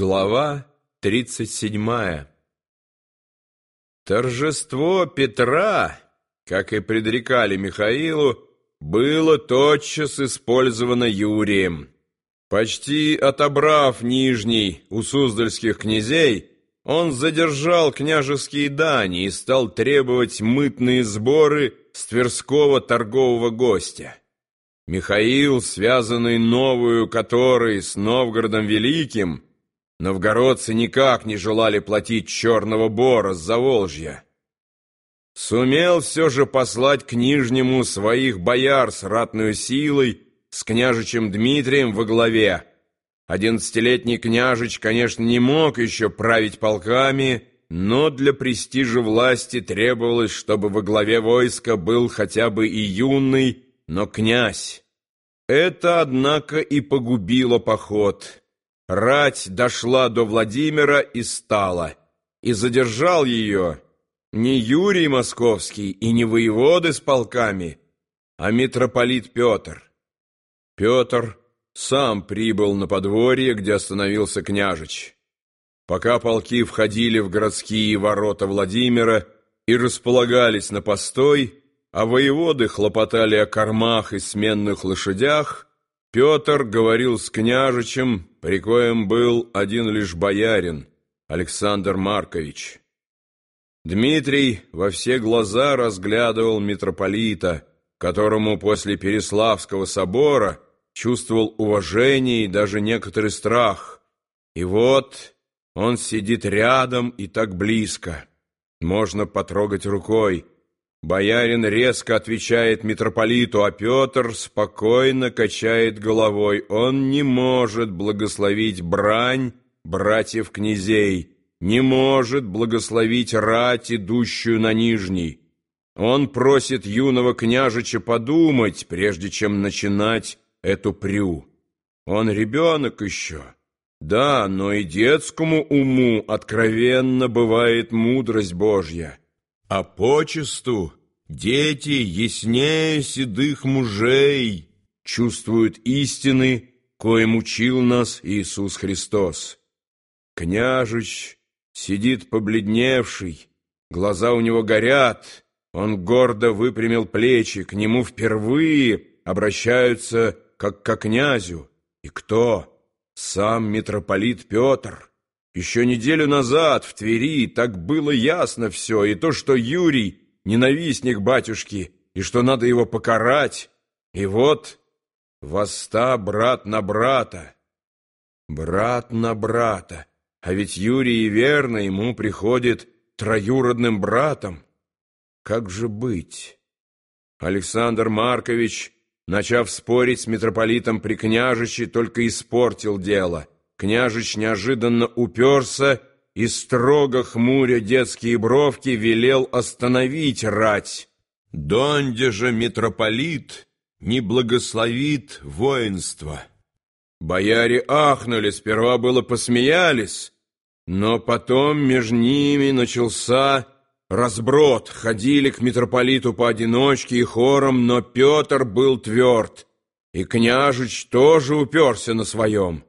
Глава тридцать седьмая Торжество Петра, как и предрекали Михаилу, было тотчас использовано Юрием. Почти отобрав Нижний у суздальских князей, он задержал княжеские дани и стал требовать мытные сборы с Тверского торгового гостя. Михаил, связанный новую которой с Новгородом Великим, Новгородцы никак не желали платить черного бора с Заволжья. Сумел все же послать к Нижнему своих бояр с ратной силой, с княжичем Дмитрием во главе. Одиннадцатилетний княжич, конечно, не мог еще править полками, но для престижа власти требовалось, чтобы во главе войска был хотя бы и юный, но князь. Это, однако, и погубило поход. Рать дошла до Владимира и стала, и задержал ее не Юрий Московский и не воеводы с полками, а митрополит Петр. Петр сам прибыл на подворье, где остановился княжич. Пока полки входили в городские ворота Владимира и располагались на постой, а воеводы хлопотали о кормах и сменных лошадях, Петр говорил с княжичем, при коем был один лишь боярин, Александр Маркович. Дмитрий во все глаза разглядывал митрополита, которому после Переславского собора чувствовал уважение и даже некоторый страх. И вот он сидит рядом и так близко. Можно потрогать рукой, Боярин резко отвечает митрополиту, а Петр спокойно качает головой. Он не может благословить брань братьев-князей, не может благословить рать, идущую на Нижний. Он просит юного княжича подумать, прежде чем начинать эту прю. Он ребенок еще. Да, но и детскому уму откровенно бывает мудрость Божья. А почесту дети яснее седых мужей чувствуют истины, коим учил нас Иисус Христос. Княжич сидит побледневший, глаза у него горят, он гордо выпрямил плечи, к нему впервые обращаются как к князю. И кто? Сам митрополит Петр. Еще неделю назад в Твери так было ясно все, и то, что Юрий — ненавистник батюшки, и что надо его покарать. И вот воста брат на брата. Брат на брата. А ведь Юрий верно ему приходит троюродным братом. Как же быть? Александр Маркович, начав спорить с митрополитом при княжиче, только испортил дело — Княжич неожиданно уперся и, строго хмуря детские бровки, велел остановить рать. «Донде же митрополит не благословит воинство». Бояре ахнули, сперва было посмеялись, но потом между ними начался разброд. Ходили к митрополиту поодиночке и хором, но Петр был тверд, и княжич тоже уперся на своем.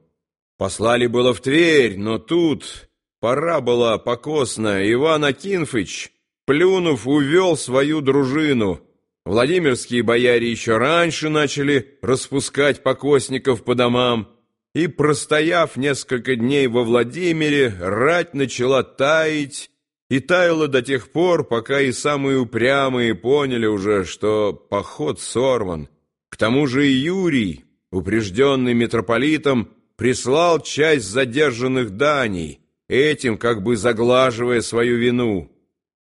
Послали было в Тверь, но тут пора была покосная. Иван Акинфыч, плюнув, увел свою дружину. Владимирские бояре еще раньше начали распускать покосников по домам, и, простояв несколько дней во Владимире, рать начала таять, и таяла до тех пор, пока и самые упрямые поняли уже, что поход сорван. К тому же и Юрий, упрежденный митрополитом, прислал часть задержанных даний, этим как бы заглаживая свою вину.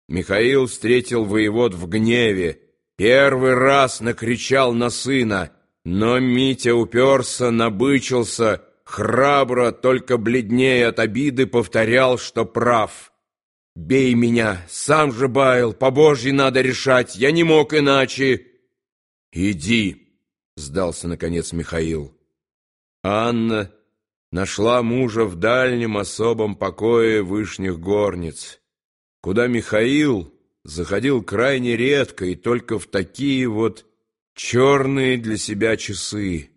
Михаил встретил воевод в гневе, первый раз накричал на сына, но Митя уперся, набычился, храбро, только бледнее от обиды повторял, что прав. «Бей меня, сам же баял, по Божьей надо решать, я не мог иначе». «Иди», — сдался наконец Михаил. Анна нашла мужа в дальнем особом покое вышних горниц, куда Михаил заходил крайне редко и только в такие вот черные для себя часы.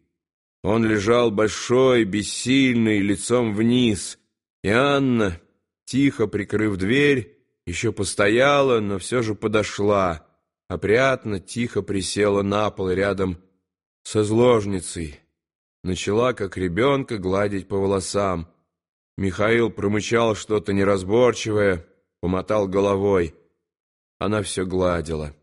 Он лежал большой, бессильный, лицом вниз, И Анна, тихо прикрыв дверь, еще постояла, но все же подошла, опрятно, тихо присела на пол рядом со зложницей. Начала, как ребенка, гладить по волосам. Михаил промычал что-то неразборчивое, помотал головой. Она все гладила.